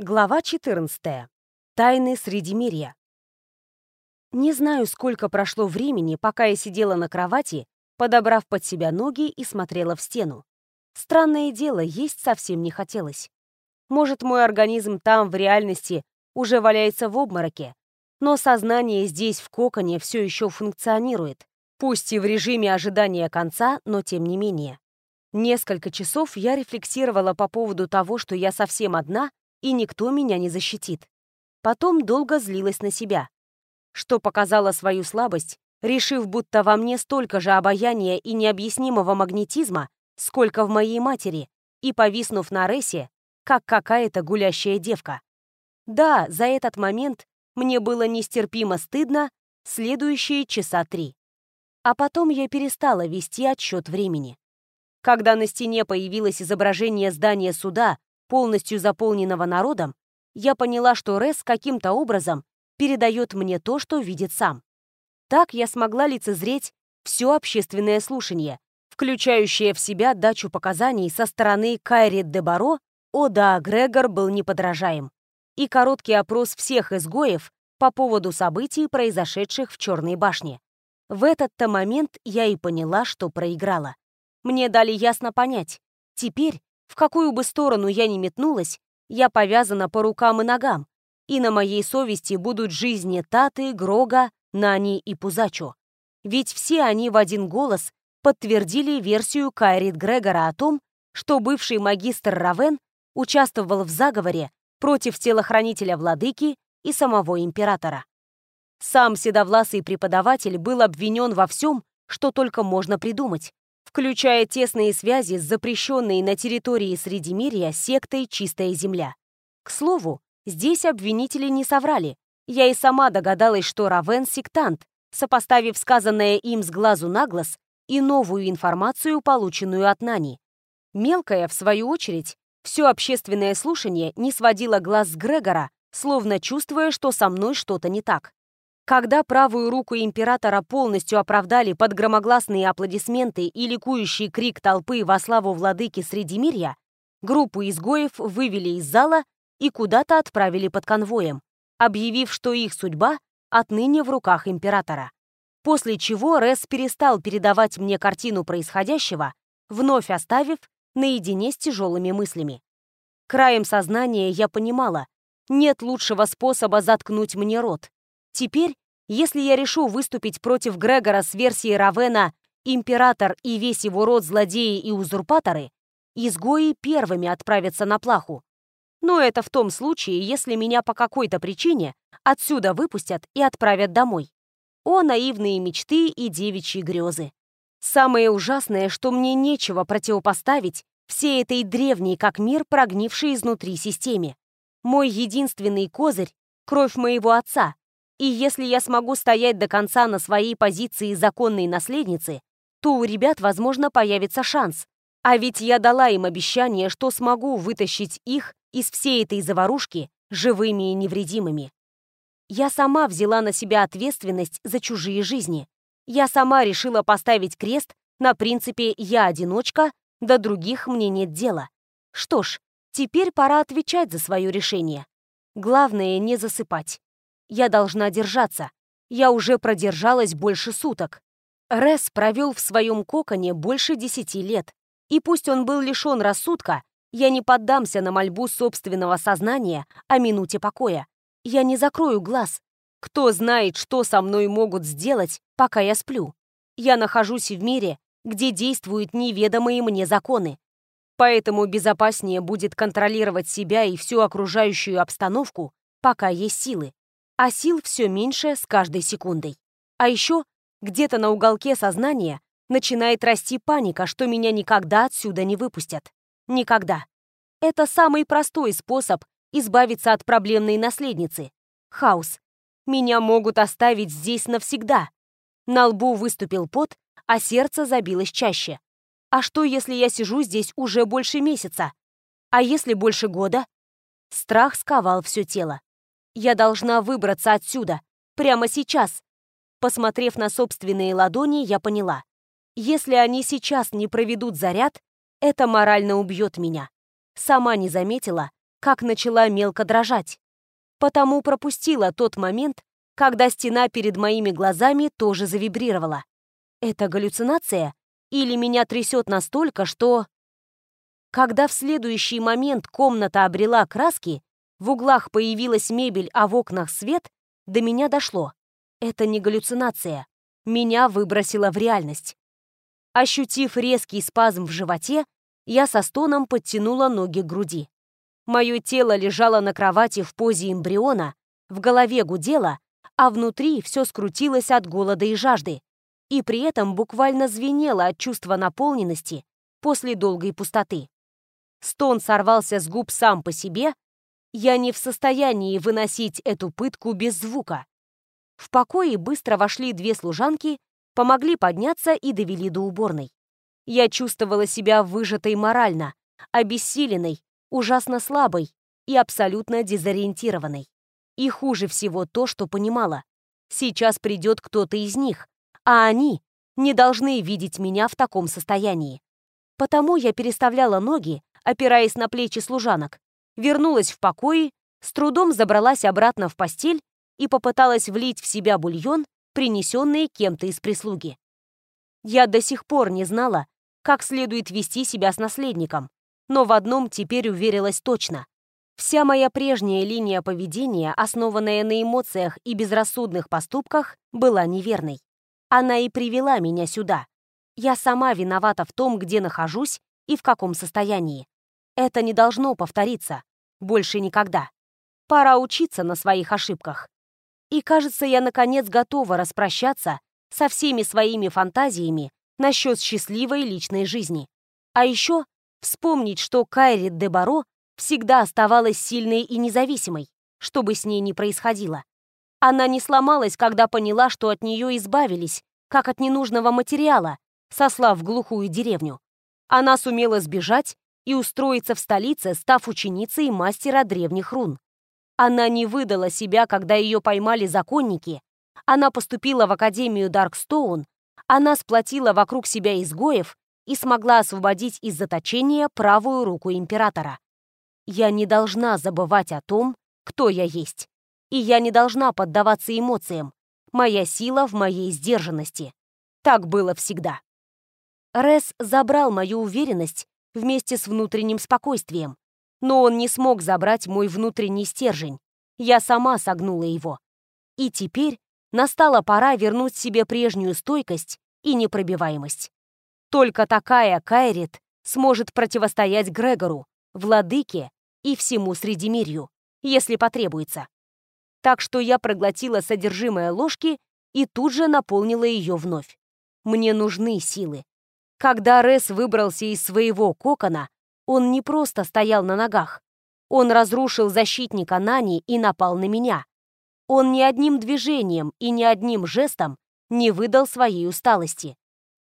Глава 14. Тайны Средимирья. Не знаю, сколько прошло времени, пока я сидела на кровати, подобрав под себя ноги и смотрела в стену. Странное дело, есть совсем не хотелось. Может, мой организм там, в реальности, уже валяется в обмороке, но сознание здесь, в коконе, все еще функционирует, пусть и в режиме ожидания конца, но тем не менее. Несколько часов я рефлексировала по поводу того, что я совсем одна — и никто меня не защитит. Потом долго злилась на себя, что показала свою слабость, решив, будто во мне столько же обаяния и необъяснимого магнетизма, сколько в моей матери, и повиснув на Рессе, как какая-то гулящая девка. Да, за этот момент мне было нестерпимо стыдно следующие часа три. А потом я перестала вести отсчет времени. Когда на стене появилось изображение здания суда полностью заполненного народом, я поняла, что Рес каким-то образом передает мне то, что видит сам. Так я смогла лицезреть все общественное слушание, включающее в себя дачу показаний со стороны Кайри де Баро, о да, Грегор был неподражаем, и короткий опрос всех изгоев по поводу событий, произошедших в Черной башне. В этот-то момент я и поняла, что проиграла. Мне дали ясно понять, теперь в какую бы сторону я ни метнулась, я повязана по рукам и ногам, и на моей совести будут жизни Таты, Грога, Нани и Пузачо. Ведь все они в один голос подтвердили версию Кайрит Грегора о том, что бывший магистр Равен участвовал в заговоре против телохранителя владыки и самого императора. Сам седовласый преподаватель был обвинен во всем, что только можно придумать, включая тесные связи с запрещенной на территории Средимирья сектой «Чистая земля». К слову, здесь обвинители не соврали. Я и сама догадалась, что Равен — сектант, сопоставив сказанное им с глазу на глаз и новую информацию, полученную от Нани. Мелкая, в свою очередь, все общественное слушание не сводило глаз с Грегора, словно чувствуя, что со мной что-то не так. Когда правую руку императора полностью оправдали под громогласные аплодисменты и ликующий крик толпы во славу владыки Средимирья, группу изгоев вывели из зала и куда-то отправили под конвоем, объявив, что их судьба отныне в руках императора. После чего Рес перестал передавать мне картину происходящего, вновь оставив наедине с тяжелыми мыслями. Краем сознания я понимала, нет лучшего способа заткнуть мне рот, Теперь, если я решу выступить против Грегора с версией Равена «Император и весь его род злодеи и узурпаторы», изгои первыми отправятся на плаху. Но это в том случае, если меня по какой-то причине отсюда выпустят и отправят домой. О, наивные мечты и девичьи грезы. Самое ужасное, что мне нечего противопоставить всей этой древней, как мир, прогнившей изнутри системе. Мой единственный козырь — кровь моего отца, и если я смогу стоять до конца на своей позиции законной наследницы, то у ребят, возможно, появится шанс. А ведь я дала им обещание, что смогу вытащить их из всей этой заварушки живыми и невредимыми. Я сама взяла на себя ответственность за чужие жизни. Я сама решила поставить крест на принципе «я одиночка, до других мне нет дела». Что ж, теперь пора отвечать за свое решение. Главное не засыпать. Я должна держаться. Я уже продержалась больше суток. Рес провел в своем коконе больше десяти лет. И пусть он был лишен рассудка, я не поддамся на мольбу собственного сознания о минуте покоя. Я не закрою глаз. Кто знает, что со мной могут сделать, пока я сплю. Я нахожусь в мире, где действуют неведомые мне законы. Поэтому безопаснее будет контролировать себя и всю окружающую обстановку, пока есть силы а сил все меньше с каждой секундой. А еще где-то на уголке сознания начинает расти паника, что меня никогда отсюда не выпустят. Никогда. Это самый простой способ избавиться от проблемной наследницы. Хаос. Меня могут оставить здесь навсегда. На лбу выступил пот, а сердце забилось чаще. А что, если я сижу здесь уже больше месяца? А если больше года? Страх сковал все тело. Я должна выбраться отсюда. Прямо сейчас. Посмотрев на собственные ладони, я поняла. Если они сейчас не проведут заряд, это морально убьет меня. Сама не заметила, как начала мелко дрожать. Потому пропустила тот момент, когда стена перед моими глазами тоже завибрировала. Это галлюцинация? Или меня трясет настолько, что... Когда в следующий момент комната обрела краски, в углах появилась мебель, а в окнах свет, до меня дошло. Это не галлюцинация. Меня выбросило в реальность. Ощутив резкий спазм в животе, я со стоном подтянула ноги к груди. Мое тело лежало на кровати в позе эмбриона, в голове гудело, а внутри все скрутилось от голода и жажды, и при этом буквально звенело от чувства наполненности после долгой пустоты. Стон сорвался с губ сам по себе, я не в состоянии выносить эту пытку без звука. В покое быстро вошли две служанки, помогли подняться и довели до уборной. Я чувствовала себя выжатой морально, обессиленной, ужасно слабой и абсолютно дезориентированной. И хуже всего то, что понимала. Сейчас придет кто-то из них, а они не должны видеть меня в таком состоянии. Потому я переставляла ноги, опираясь на плечи служанок, вернулась в покои, с трудом забралась обратно в постель и попыталась влить в себя бульон, принесенный кем-то из прислуги. Я до сих пор не знала, как следует вести себя с наследником, но в одном теперь уверилась точно. Вся моя прежняя линия поведения, основанная на эмоциях и безрассудных поступках, была неверной. Она и привела меня сюда. Я сама виновата в том, где нахожусь и в каком состоянии. Это не должно повториться. Больше никогда. Пора учиться на своих ошибках. И кажется, я наконец готова распрощаться со всеми своими фантазиями насчет счастливой личной жизни. А еще вспомнить, что Кайри де Баро всегда оставалась сильной и независимой, что бы с ней ни происходило. Она не сломалась, когда поняла, что от нее избавились, как от ненужного материала, сослав в глухую деревню. Она сумела сбежать и устроиться в столице, став ученицей мастера древних рун. Она не выдала себя, когда ее поймали законники. Она поступила в Академию Даркстоун. Она сплотила вокруг себя изгоев и смогла освободить из заточения правую руку императора. Я не должна забывать о том, кто я есть. И я не должна поддаваться эмоциям. Моя сила в моей сдержанности. Так было всегда. Рес забрал мою уверенность вместе с внутренним спокойствием. Но он не смог забрать мой внутренний стержень. Я сама согнула его. И теперь настала пора вернуть себе прежнюю стойкость и непробиваемость. Только такая Кайрит сможет противостоять Грегору, владыке и всему Средимирью, если потребуется. Так что я проглотила содержимое ложки и тут же наполнила ее вновь. Мне нужны силы. Когда Рес выбрался из своего кокона, он не просто стоял на ногах. Он разрушил защитника Нани и напал на меня. Он ни одним движением и ни одним жестом не выдал своей усталости.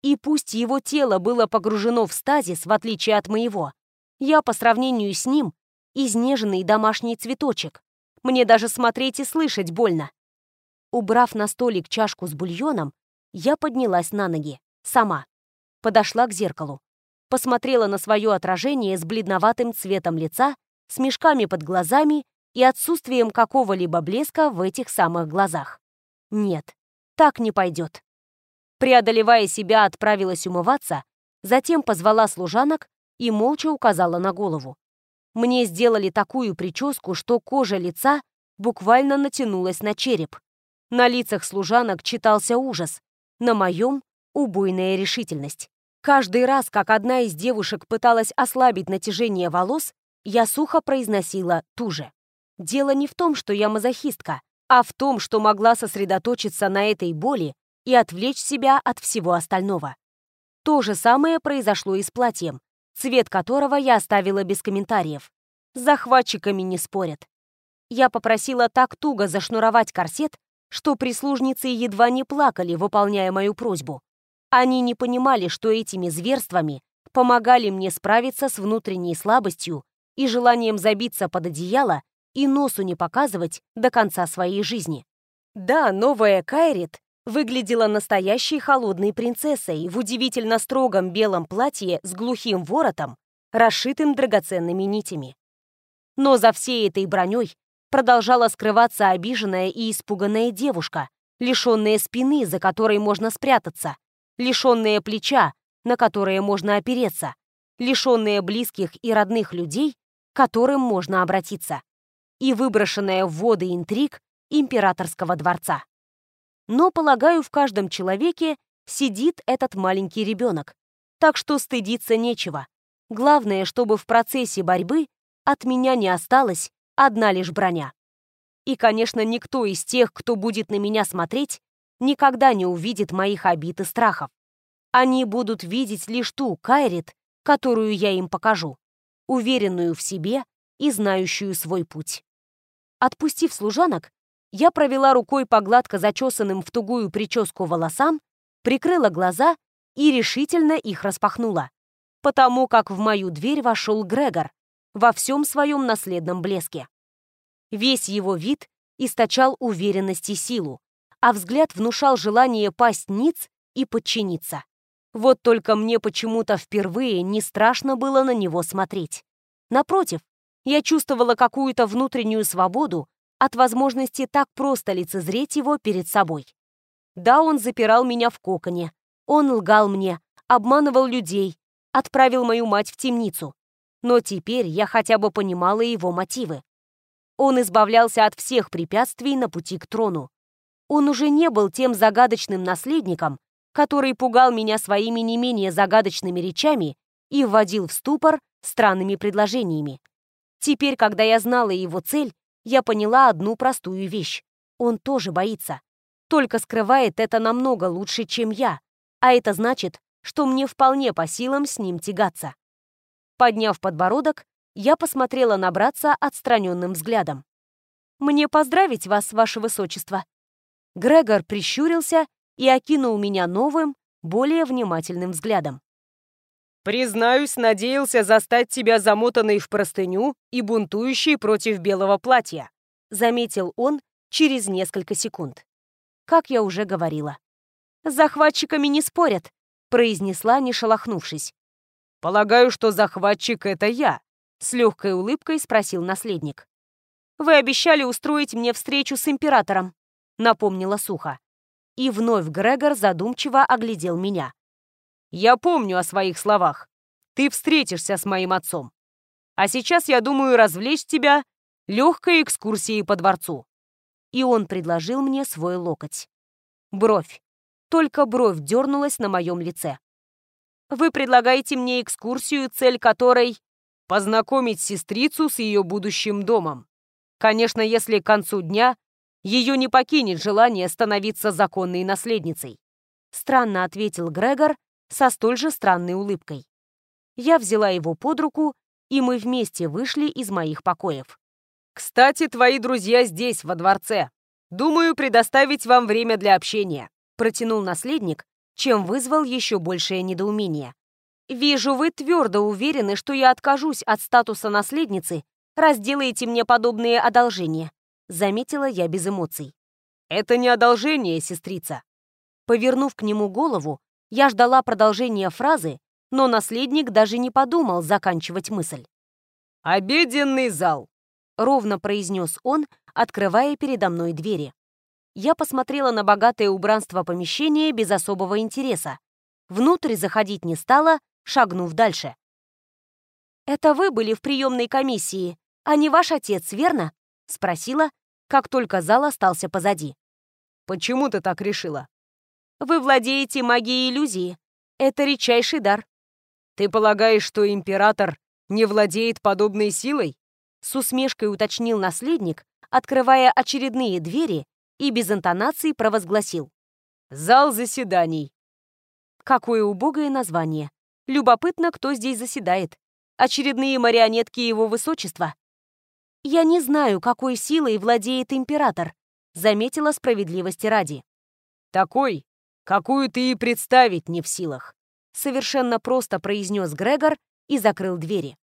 И пусть его тело было погружено в стазис, в отличие от моего, я по сравнению с ним изнеженный домашний цветочек. Мне даже смотреть и слышать больно. Убрав на столик чашку с бульоном, я поднялась на ноги. Сама подошла к зеркалу. Посмотрела на свое отражение с бледноватым цветом лица, с мешками под глазами и отсутствием какого-либо блеска в этих самых глазах. Нет, так не пойдет. Преодолевая себя, отправилась умываться, затем позвала служанок и молча указала на голову. Мне сделали такую прическу, что кожа лица буквально натянулась на череп. На лицах служанок читался ужас, на моем — убойная решительность. Каждый раз, как одна из девушек пыталась ослабить натяжение волос, я сухо произносила ту же. Дело не в том, что я мазохистка, а в том, что могла сосредоточиться на этой боли и отвлечь себя от всего остального. То же самое произошло и с платьем, цвет которого я оставила без комментариев. С захватчиками не спорят. Я попросила так туго зашнуровать корсет, что прислужницы едва не плакали, выполняя мою просьбу. Они не понимали, что этими зверствами помогали мне справиться с внутренней слабостью и желанием забиться под одеяло и носу не показывать до конца своей жизни. Да, новая Кайрит выглядела настоящей холодной принцессой в удивительно строгом белом платье с глухим воротом, расшитым драгоценными нитями. Но за всей этой броней продолжала скрываться обиженная и испуганная девушка, лишенная спины, за которой можно спрятаться, лишенная плеча, на которое можно опереться, лишенная близких и родных людей, к которым можно обратиться, и выброшенная в воды интриг императорского дворца. Но, полагаю, в каждом человеке сидит этот маленький ребенок, так что стыдиться нечего. Главное, чтобы в процессе борьбы от меня не осталось одна лишь броня. И, конечно, никто из тех, кто будет на меня смотреть, никогда не увидит моих обид и страхов. Они будут видеть лишь ту Кайрит, которую я им покажу, уверенную в себе и знающую свой путь. Отпустив служанок, я провела рукой по гладко зачесанным в тугую прическу волосам, прикрыла глаза и решительно их распахнула, потому как в мою дверь вошел Грегор во всем своем наследном блеске. Весь его вид источал уверенность и силу, а взгляд внушал желание пасть ниц и подчиниться. Вот только мне почему-то впервые не страшно было на него смотреть. Напротив, я чувствовала какую-то внутреннюю свободу от возможности так просто лицезреть его перед собой. Да, он запирал меня в коконе, он лгал мне, обманывал людей, отправил мою мать в темницу. Но теперь я хотя бы понимала его мотивы. Он избавлялся от всех препятствий на пути к трону. Он уже не был тем загадочным наследником, который пугал меня своими не менее загадочными речами и вводил в ступор странными предложениями. Теперь, когда я знала его цель, я поняла одну простую вещь. Он тоже боится. Только скрывает это намного лучше, чем я. А это значит, что мне вполне по силам с ним тягаться. Подняв подбородок, я посмотрела на братца отстраненным взглядом. «Мне поздравить вас, ваше высочество». Грегор прищурился и окинул меня новым, более внимательным взглядом. «Признаюсь, надеялся застать тебя замотанной в простыню и бунтующей против белого платья», заметил он через несколько секунд. Как я уже говорила. «С захватчиками не спорят», произнесла, не шелохнувшись. «Полагаю, что захватчик — это я», с легкой улыбкой спросил наследник. «Вы обещали устроить мне встречу с императором», напомнила сухо. И вновь Грегор задумчиво оглядел меня. «Я помню о своих словах. Ты встретишься с моим отцом. А сейчас я думаю развлечь тебя легкой экскурсией по дворцу». И он предложил мне свой локоть. Бровь. Только бровь дернулась на моем лице. «Вы предлагаете мне экскурсию, цель которой познакомить сестрицу с ее будущим домом. Конечно, если к концу дня ее не покинет желание становиться законной наследницей. Странно ответил Грегор со столь же странной улыбкой. Я взяла его под руку, и мы вместе вышли из моих покоев. «Кстати, твои друзья здесь, во дворце. Думаю, предоставить вам время для общения», протянул наследник, чем вызвал еще большее недоумение. «Вижу, вы твердо уверены, что я откажусь от статуса наследницы, раз делаете мне подобные одолжения», заметила я без эмоций. «Это не одолжение, сестрица». Повернув к нему голову, я ждала продолжения фразы, но наследник даже не подумал заканчивать мысль. «Обеденный зал», — ровно произнес он, открывая передо мной двери. Я посмотрела на богатое убранство помещения без особого интереса. Внутрь заходить не стала, шагнув дальше. «Это вы были в приемной комиссии, а не ваш отец, верно?» — спросила, как только зал остался позади. «Почему ты так решила?» «Вы владеете магией иллюзии. Это редчайший дар». «Ты полагаешь, что император не владеет подобной силой?» С усмешкой уточнил наследник, открывая очередные двери и без интонации провозгласил. «Зал заседаний». Какое убогое название. Любопытно, кто здесь заседает. Очередные марионетки его высочества. Я не знаю, какой силой владеет император, заметила справедливости ради. Такой, какую ты и представить не в силах. Совершенно просто произнес Грегор и закрыл двери.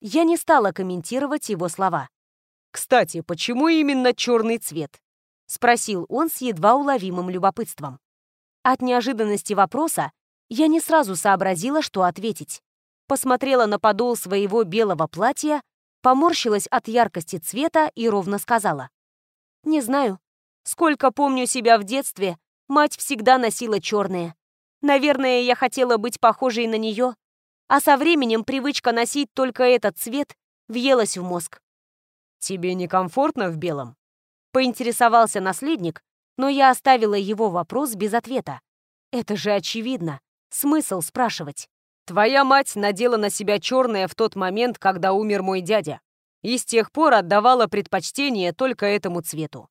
Я не стала комментировать его слова. «Кстати, почему именно черный цвет?» — спросил он с едва уловимым любопытством. От неожиданности вопроса я не сразу сообразила, что ответить. Посмотрела на подол своего белого платья, поморщилась от яркости цвета и ровно сказала. «Не знаю. Сколько помню себя в детстве, мать всегда носила черное. Наверное, я хотела быть похожей на нее, а со временем привычка носить только этот цвет въелась в мозг. «Тебе некомфортно в белом?» Поинтересовался наследник, но я оставила его вопрос без ответа. Это же очевидно. Смысл спрашивать. «Твоя мать надела на себя черное в тот момент, когда умер мой дядя, и с тех пор отдавала предпочтение только этому цвету».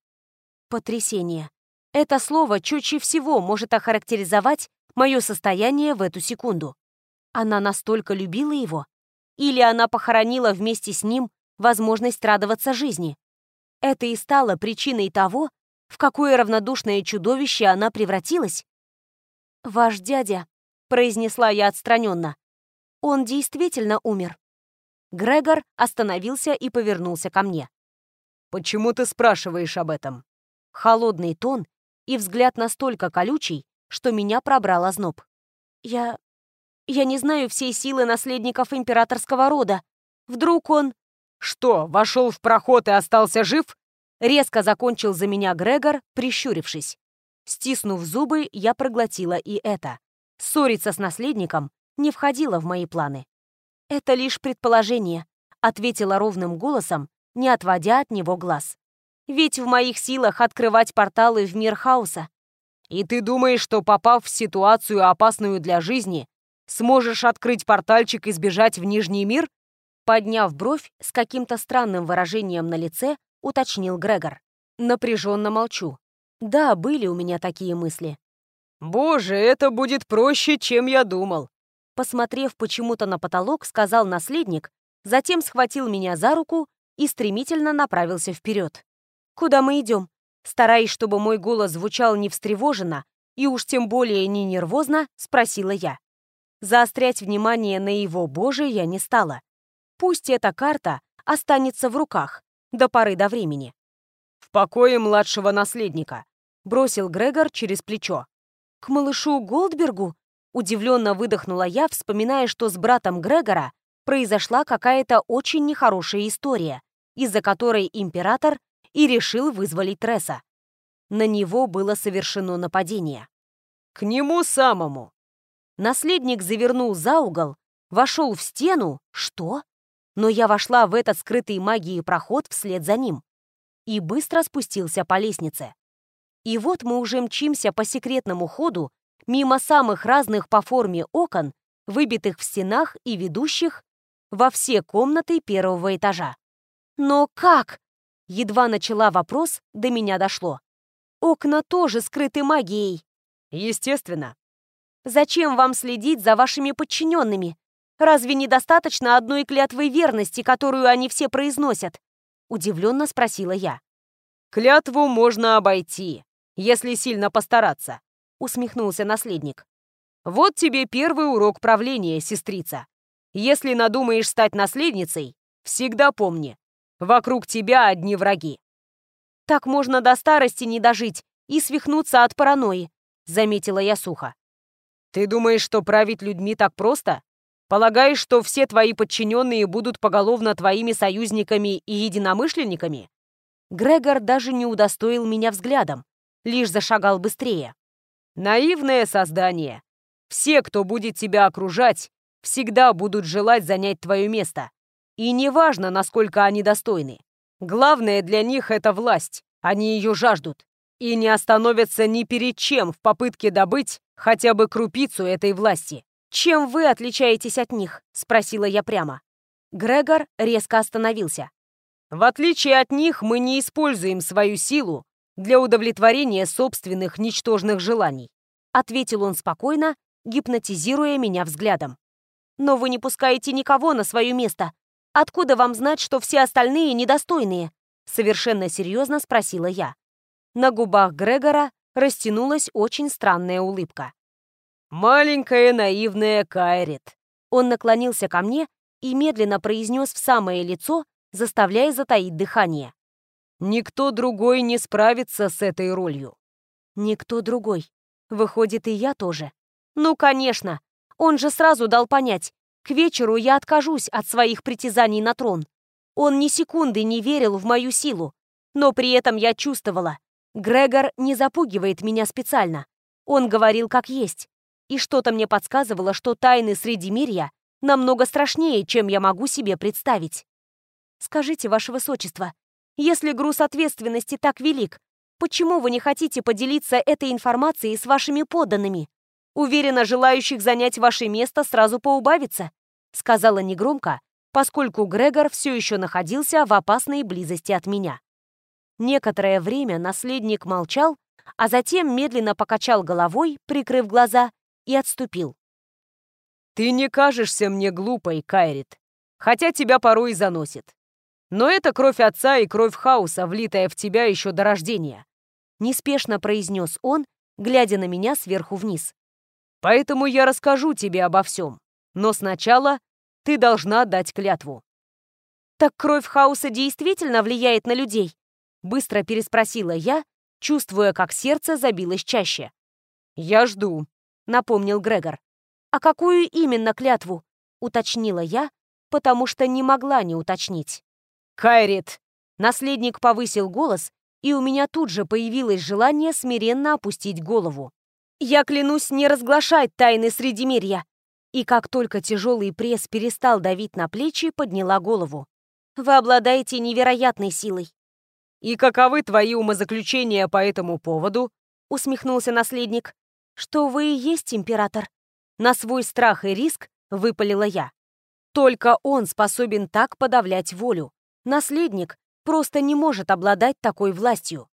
Потрясение. Это слово чутье всего может охарактеризовать мое состояние в эту секунду. Она настолько любила его? Или она похоронила вместе с ним возможность радоваться жизни? Это и стало причиной того, в какое равнодушное чудовище она превратилась? «Ваш дядя», — произнесла я отстраненно, — «он действительно умер». Грегор остановился и повернулся ко мне. «Почему ты спрашиваешь об этом?» Холодный тон и взгляд настолько колючий, что меня пробрал озноб. «Я... я не знаю всей силы наследников императорского рода. Вдруг он...» «Что, вошел в проход и остался жив?» Резко закончил за меня Грегор, прищурившись. Стиснув зубы, я проглотила и это. Ссориться с наследником не входило в мои планы. «Это лишь предположение», — ответила ровным голосом, не отводя от него глаз. «Ведь в моих силах открывать порталы в мир хаоса. И ты думаешь, что попав в ситуацию, опасную для жизни, сможешь открыть портальчик и сбежать в Нижний мир?» Подняв бровь с каким-то странным выражением на лице, уточнил Грегор. Напряженно молчу. Да, были у меня такие мысли. «Боже, это будет проще, чем я думал!» Посмотрев почему-то на потолок, сказал наследник, затем схватил меня за руку и стремительно направился вперед. «Куда мы идем?» Стараясь, чтобы мой голос звучал не встревоженно и уж тем более не нервозно, спросила я. Заострять внимание на его боже я не стала. Пусть эта карта останется в руках до поры до времени. «В покое младшего наследника», — бросил Грегор через плечо. «К малышу Голдбергу?» Удивленно выдохнула я, вспоминая, что с братом Грегора произошла какая-то очень нехорошая история, из-за которой император и решил вызволить Тресса. На него было совершено нападение. «К нему самому!» Наследник завернул за угол, вошел в стену. Что? Но я вошла в этот скрытый магией проход вслед за ним и быстро спустился по лестнице. И вот мы уже мчимся по секретному ходу мимо самых разных по форме окон, выбитых в стенах и ведущих во все комнаты первого этажа. Но как? Едва начала вопрос, до меня дошло. Окна тоже скрыты магией. Естественно. Зачем вам следить за вашими подчиненными? Разве недостаточно одной клятвы верности, которую они все произносят? Удивленно спросила я. Клятву можно обойти, если сильно постараться, усмехнулся наследник. Вот тебе первый урок правления, сестрица. Если надумаешь стать наследницей, всегда помни, Вокруг тебя одни враги. Так можно до старости не дожить и свихнуться от паранойи, заметила я сухо. Ты думаешь, что править людьми так просто? Полагаешь, что все твои подчиненные будут поголовно твоими союзниками и единомышленниками? Грегор даже не удостоил меня взглядом, лишь зашагал быстрее. Наивное создание. Все, кто будет тебя окружать, всегда будут желать занять твое место. И неважно, насколько они достойны. Главное для них — это власть. Они ее жаждут. И не остановятся ни перед чем в попытке добыть хотя бы крупицу этой власти. «Чем вы отличаетесь от них?» — спросила я прямо. Грегор резко остановился. «В отличие от них, мы не используем свою силу для удовлетворения собственных ничтожных желаний», — ответил он спокойно, гипнотизируя меня взглядом. «Но вы не пускаете никого на свое место. Откуда вам знать, что все остальные недостойные?» Совершенно серьезно спросила я. На губах Грегора растянулась очень странная улыбка. «Маленькая наивная Кайрит». Он наклонился ко мне и медленно произнес в самое лицо, заставляя затаить дыхание. «Никто другой не справится с этой ролью». «Никто другой. Выходит, и я тоже». «Ну, конечно. Он же сразу дал понять, к вечеру я откажусь от своих притязаний на трон. Он ни секунды не верил в мою силу, но при этом я чувствовала. Грегор не запугивает меня специально. Он говорил как есть. И что-то мне подсказывало, что тайны Средимирья намного страшнее, чем я могу себе представить. Скажите, Ваше Высочество, если груз ответственности так велик, почему вы не хотите поделиться этой информацией с вашими подданными? Уверена, желающих занять ваше место сразу поубавится, сказала негромко, поскольку Грегор все еще находился в опасной близости от меня. Некоторое время наследник молчал, а затем медленно покачал головой, прикрыв глаза, и отступил. «Ты не кажешься мне глупой, Кайрит, хотя тебя порой заносит. Но это кровь отца и кровь хаоса, влитая в тебя еще до рождения», неспешно произнес он, глядя на меня сверху вниз. «Поэтому я расскажу тебе обо всем, но сначала ты должна дать клятву». «Так кровь хаоса действительно влияет на людей?» Быстро переспросила я, чувствуя, как сердце забилось чаще. «Я жду», — напомнил Грегор. «А какую именно клятву?» — уточнила я, потому что не могла не уточнить. «Кайрит!» Наследник повысил голос, и у меня тут же появилось желание смиренно опустить голову. «Я клянусь не разглашать тайны Средимирья!» И как только тяжелый пресс перестал давить на плечи, подняла голову. «Вы обладаете невероятной силой. «И каковы твои умозаключения по этому поводу?» — усмехнулся наследник. «Что вы и есть император?» На свой страх и риск выпалила я. Только он способен так подавлять волю. Наследник просто не может обладать такой властью.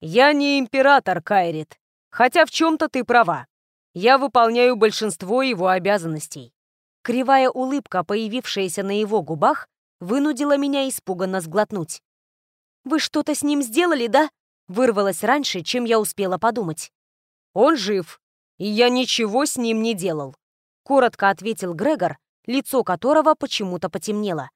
«Я не император, Кайрит, хотя в чем-то ты права. Я выполняю большинство его обязанностей». Кривая улыбка, появившаяся на его губах, вынудила меня испуганно сглотнуть. «Вы что-то с ним сделали, да?» Вырвалось раньше, чем я успела подумать. «Он жив, и я ничего с ним не делал», — коротко ответил Грегор, лицо которого почему-то потемнело.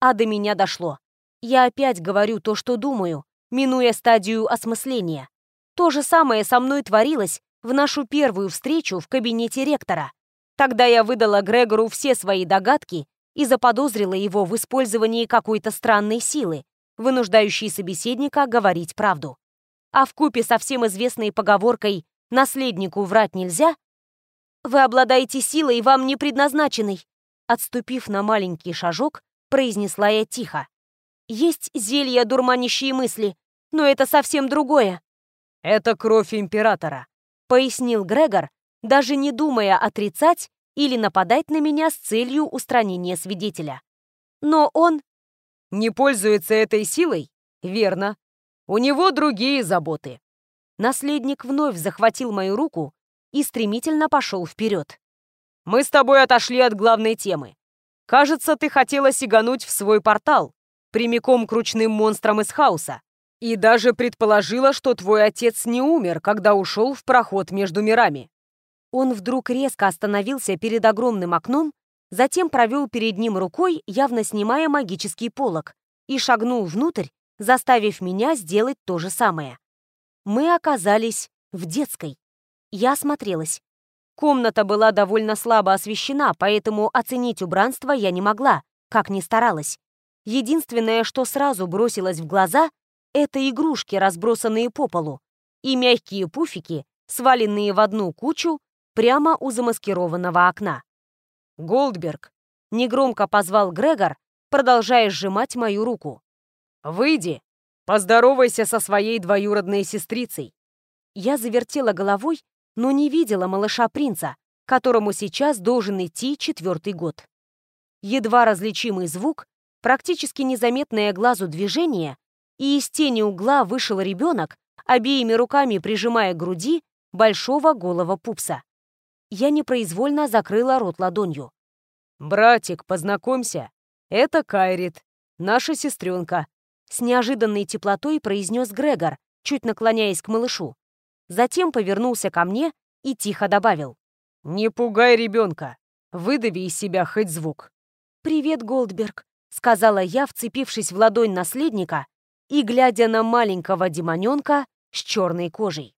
А до меня дошло. Я опять говорю то, что думаю, минуя стадию осмысления. То же самое со мной творилось в нашу первую встречу в кабинете ректора. Тогда я выдала Грегору все свои догадки и заподозрила его в использовании какой-то странной силы, вынуждающий собеседника говорить правду. А в купе со всем известной поговоркой «наследнику врать нельзя» «Вы обладаете силой, вам не предназначенной», отступив на маленький шажок, произнесла я тихо. «Есть зелья, дурманящие мысли, но это совсем другое». «Это кровь императора», — пояснил Грегор, даже не думая отрицать или нападать на меня с целью устранения свидетеля. Но он не пользуется этой силой? Верно. У него другие заботы. Наследник вновь захватил мою руку и стремительно пошел вперед. Мы с тобой отошли от главной темы. Кажется, ты хотела сигануть в свой портал, прямиком к ручным монстрам из хаоса. И даже предположила, что твой отец не умер, когда ушел в проход между мирами. Он вдруг резко остановился перед огромным окном затем провел перед ним рукой, явно снимая магический полог, и шагнул внутрь, заставив меня сделать то же самое. Мы оказались в детской. Я осмотрелась. Комната была довольно слабо освещена, поэтому оценить убранство я не могла, как ни старалась. Единственное, что сразу бросилось в глаза, это игрушки, разбросанные по полу, и мягкие пуфики, сваленные в одну кучу прямо у замаскированного окна. Голдберг!» — негромко позвал Грегор, продолжая сжимать мою руку. «Выйди! Поздоровайся со своей двоюродной сестрицей!» Я завертела головой, но не видела малыша-принца, которому сейчас должен идти четвертый год. Едва различимый звук, практически незаметное глазу движение, и из тени угла вышел ребенок, обеими руками прижимая к груди большого голого пупса я непроизвольно закрыла рот ладонью. «Братик, познакомься. Это Кайрит, наша сестренка», с неожиданной теплотой произнес Грегор, чуть наклоняясь к малышу. Затем повернулся ко мне и тихо добавил. «Не пугай ребенка. Выдави из себя хоть звук». «Привет, Голдберг», — сказала я, вцепившись в ладонь наследника и глядя на маленького демоненка с черной кожей.